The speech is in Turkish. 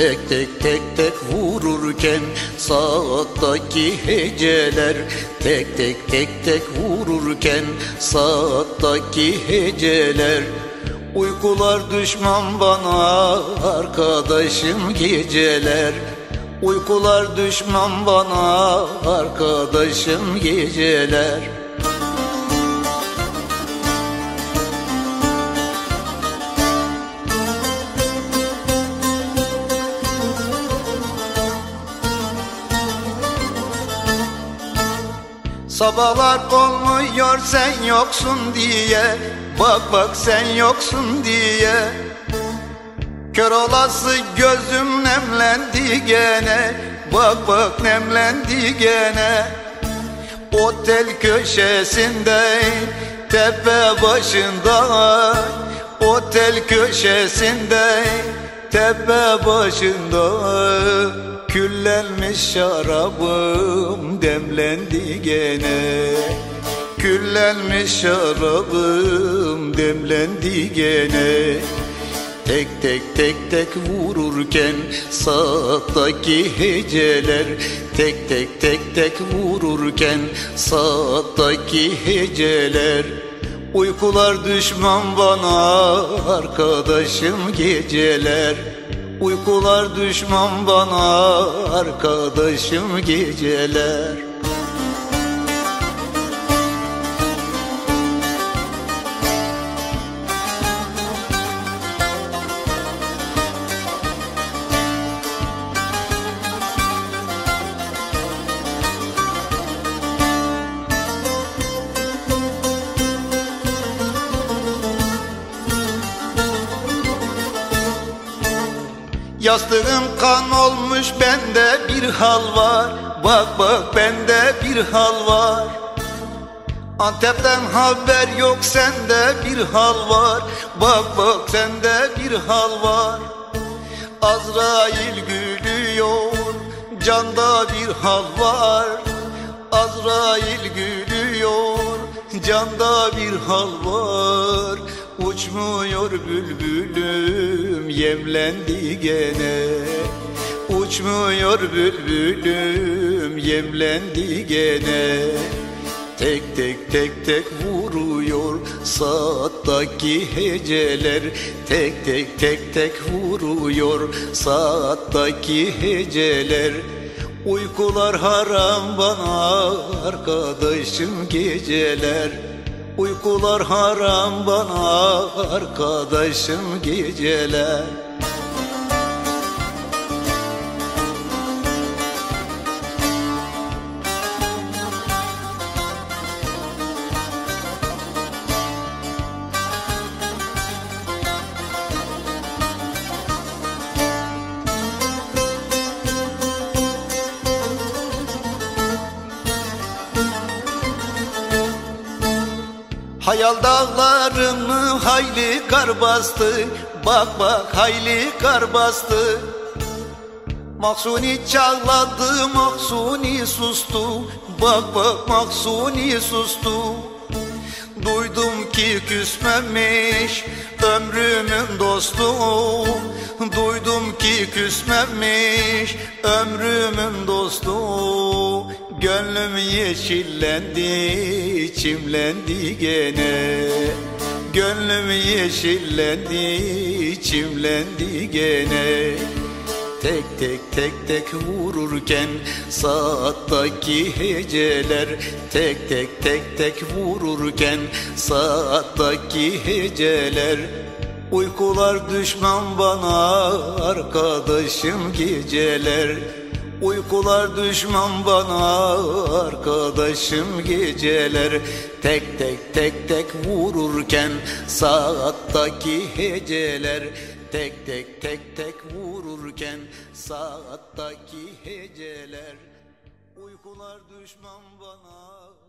Tek tek tek tek vururken saattaki heceler Tek tek tek tek vururken saattaki heceler. Uykular düşman bana arkadaşım geceler. Uykular düşman bana arkadaşım geceler Sabahlar olmuyor sen yoksun diye. Bak bak sen yoksun diye. Kör olası gözüm nemlendi gene. Bak bak nemlendi gene. Otel köşesinde Tepe başında. Otel köşesinde Tepe başında Küllenmiş şarabım demlendi gene. Küllenmiş şarabım demlendi gene. Tek tek tek tek vururken saattaki heceler Tek tek tek tek vururken saattaki heceler. Uykular düşman bana arkadaşım geceler Uykular düşman bana arkadaşım geceler Yastığım kan olmuş bende bir hal var. Bak bak bende bir hal var. Antep'ten haber yok sende bir hal var. Bak bak sende bir hal var. Azrail gülüyor Canda bir hal var. Azrail gülüyor Canda bir hal var Uçmuyor bülbülüm yemlendi gene. Uçmuyor bülbülüm yemlendi gene. Tek tek tek tek vuruyor saattaki heceler. Tek tek tek tek vuruyor saattaki heceler. Uykular haram bana arkadaşım geceler Uykular haram bana arkadaşım geceler Hayal dağlarımı hayli kar bastı. Bak bak hayli kar bastı. Maksuni çağladı Maksuni sustu. Bak bak Maksuni sustu ki küsmemiş ömrümün dostu. Duydum ki küsmemiş ömrümün dostu. Gönlüm yeşillendi, çimlendi gene. Gönlüm yeşillendi, çimlendi gene Tek tek tek tek vururken saattaki heceler Tek tek tek tek vururken saattaki heceler. Uykular düşman bana arkadaşım geceler. Uykular düşman bana arkadaşım geceler. Tek tek tek tek vururken saattaki heceler Tek tek tek tek vururken saattaki heceler Uykular düşman bana